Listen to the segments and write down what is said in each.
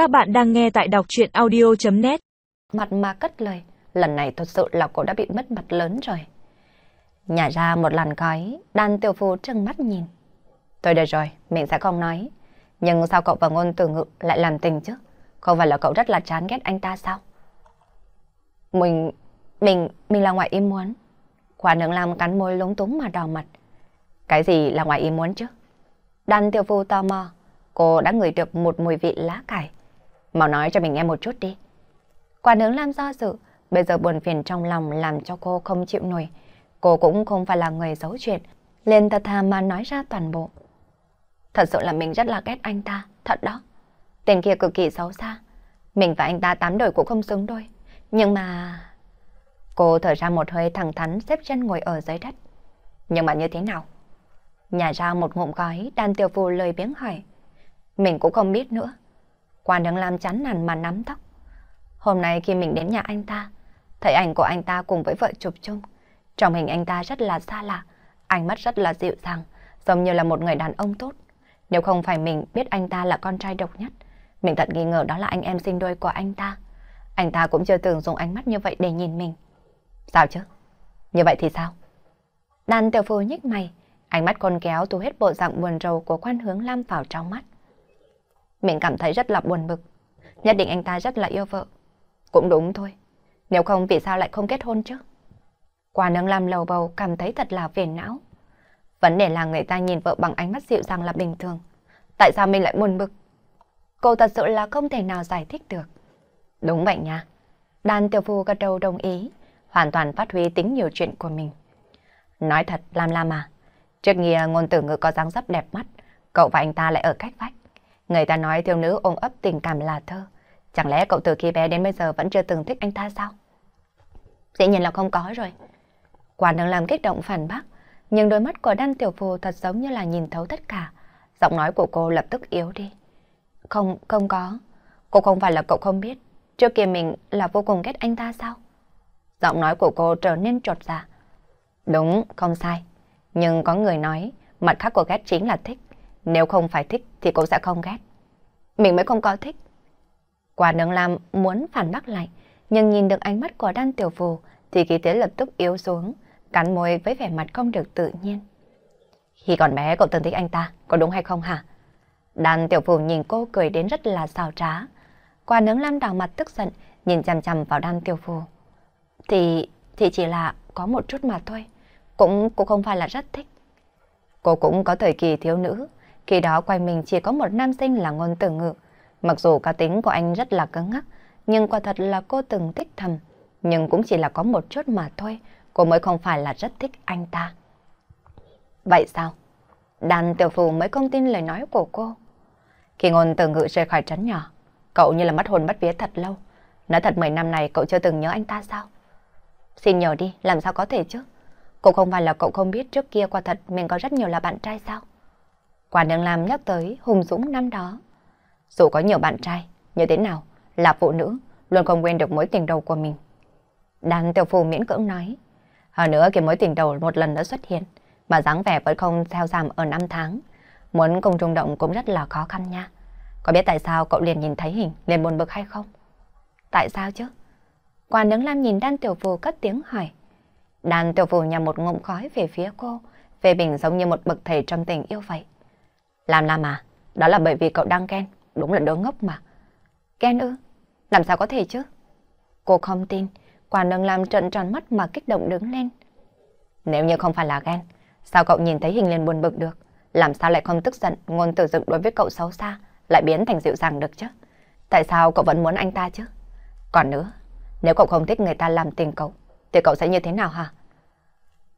Các bạn đang nghe tại đọc chuyện audio.net Mặt mà cất lời, lần này thật sự là cô đã bị mất mặt lớn rồi. Nhả ra một làn khói, đàn tiểu phu trừng mắt nhìn. Tôi được rồi, mình sẽ không nói. Nhưng sao cậu và ngôn từ ngự lại làm tình chứ? Không phải là cậu rất là chán ghét anh ta sao? Mình, mình, mình là ngoại ý muốn. Quả nướng làm cắn môi lúng túng mà đỏ mặt. Cái gì là ngoại ý muốn chứ? Đàn tiểu phu tò mò, cô đã ngửi được một mùi vị lá cải. Mau nói cho mình nghe một chút đi. Quả nướng làm do dự, bây giờ buồn phiền trong lòng làm cho cô không chịu nổi. Cô cũng không phải là người giấu chuyện, liền thật thà mà nói ra toàn bộ. Thật sự là mình rất là ghét anh ta, thật đó. Tên kia cực kỳ xấu xa. Mình và anh ta tám đời cũng không xứng đôi. Nhưng mà... Cô thở ra một hơi thẳng thắn xếp chân ngồi ở dưới đất. Nhưng mà như thế nào? Nhà ra một ngụm gói, đàn tiểu phù lời biếng hỏi. Mình cũng không biết nữa. Quan đứng làm chán nản mà nắm tóc. Hôm nay khi mình đến nhà anh ta, thấy ảnh của anh ta cùng với vợ chụp chung. Trong hình anh ta rất là xa lạ, ánh mắt rất là dịu dàng, giống như là một người đàn ông tốt. Nếu không phải mình biết anh ta là con trai độc nhất, mình thật nghi ngờ đó là anh em sinh đôi của anh ta. Anh ta cũng chưa từng dùng ánh mắt như vậy để nhìn mình. Sao chứ? Như vậy thì sao? Đàn tiểu phu nhích mày, ánh mắt con kéo thu hết bộ dạng buồn rầu của quan hướng Lam vào trong mắt. Mình cảm thấy rất là buồn bực. Nhất định anh ta rất là yêu vợ. Cũng đúng thôi. Nếu không vì sao lại không kết hôn chứ? Quả nâng làm lầu bầu cảm thấy thật là phiền não. Vấn đề là người ta nhìn vợ bằng ánh mắt dịu dàng là bình thường. Tại sao mình lại buồn bực? Cô thật sự là không thể nào giải thích được. Đúng vậy nha. Đàn tiểu phu gật đầu đồng ý, hoàn toàn phát huy tính nhiều chuyện của mình. Nói thật, Lam Lam à, trước kia ngôn tử ngữ có dáng dấp đẹp mắt, cậu và anh ta lại ở cách vách. Người ta nói thiếu nữ ôm ấp tình cảm là thơ. Chẳng lẽ cậu từ khi bé đến bây giờ vẫn chưa từng thích anh ta sao? Dĩ nhiên là không có rồi. Quả đừng làm kích động phản bác, nhưng đôi mắt của đan tiểu phù thật giống như là nhìn thấu tất cả. Giọng nói của cô lập tức yếu đi. Không, không có. Cô không phải là cậu không biết. Trước kia mình là vô cùng ghét anh ta sao? Giọng nói của cô trở nên trột dạ. Đúng, không sai. Nhưng có người nói, mặt khác của ghét chính là thích. Nếu không phải thích thì cô sẽ không ghét. Mình mới không có thích. Quả đường làm muốn phản bác lại, nhưng nhìn được ánh mắt của đan tiểu phù thì khí thế lập tức yếu xuống, cắn môi với vẻ mặt không được tự nhiên. Khi còn bé cậu từng thích anh ta, có đúng hay không hả? Đan tiểu phù nhìn cô cười đến rất là xào trá. Quả nướng lam đào mặt tức giận, nhìn chằm chằm vào đan tiểu phù. Thì, thì chỉ là có một chút mà thôi, cũng cũng không phải là rất thích. Cô cũng có thời kỳ thiếu nữ, khi đó quanh mình chỉ có một nam sinh là ngôn tử ngự. Mặc dù cá tính của anh rất là cứng ngắc, nhưng quả thật là cô từng thích thầm. Nhưng cũng chỉ là có một chút mà thôi, cô mới không phải là rất thích anh ta. Vậy sao? Đàn tiểu phù mới không tin lời nói của cô. Khi ngôn tử ngự rời khỏi trấn nhỏ, cậu như là mất hồn mất vía thật lâu. Nói thật 10 năm này cậu chưa từng nhớ anh ta sao? Xin nhờ đi, làm sao có thể chứ? Cô không phải là cậu không biết trước kia quả thật mình có rất nhiều là bạn trai sao? Quả đường làm nhắc tới Hùng Dũng năm đó. Dù có nhiều bạn trai, như thế nào, là phụ nữ, luôn không quên được mối tình đầu của mình. Đàn tiểu phù miễn cưỡng nói. Hơn nữa cái mối tình đầu một lần nữa xuất hiện, mà dáng vẻ vẫn không theo giảm ở năm tháng. Muốn cùng trung động cũng rất là khó khăn nha. Có biết tại sao cậu liền nhìn thấy hình, liền buồn bực hay không? Tại sao chứ? Quả nướng lam nhìn đan tiểu phù cất tiếng hỏi. Đan tiểu phù nhằm một ngụm khói về phía cô, về bình giống như một bậc thầy trong tình yêu vậy. Làm Lam à? Đó là bởi vì cậu đang ghen. Đúng là đứa ngốc mà. Ghen ư? Làm sao có thể chứ? Cô không tin. Quả nâng làm trận tròn mắt mà kích động đứng lên. Nếu như không phải là ghen, sao cậu nhìn thấy hình liền buồn bực được? Làm sao lại không tức giận ngôn từ dựng đối với cậu xấu xa, lại biến thành dịu dàng được chứ? Tại sao cậu vẫn muốn anh ta chứ? Còn nữa, nếu cậu không thích người ta làm tình cậu, thì cậu sẽ như thế nào hả?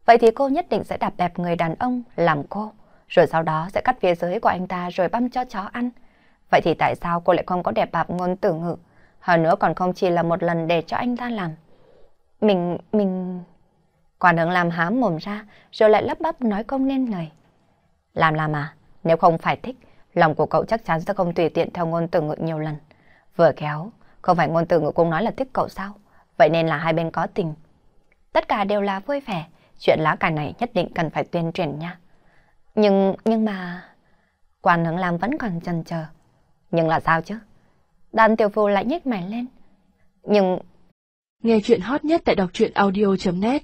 Vậy thì cô nhất định sẽ đạp đẹp người đàn ông làm cô rồi sau đó sẽ cắt phía dưới của anh ta rồi băm cho chó ăn. Vậy thì tại sao cô lại không có đẹp bạp ngôn tử ngự? Hơn nữa còn không chỉ là một lần để cho anh ta làm. Mình, mình... Quản hướng làm hám mồm ra, rồi lại lắp bắp nói không nên lời. Làm làm à, nếu không phải thích, lòng của cậu chắc chắn sẽ không tùy tiện theo ngôn tử ngự nhiều lần. Vừa kéo, không phải ngôn tử ngự cũng nói là thích cậu sao? Vậy nên là hai bên có tình. Tất cả đều là vui vẻ, chuyện lá cải này nhất định cần phải tuyên truyền nha. Nhưng, nhưng mà... Quan hướng Lam vẫn còn chần chờ. Nhưng là sao chứ? Đan tiểu phu lại nhếch mày lên. Nhưng... Nghe chuyện hot nhất tại đọc truyện audio.net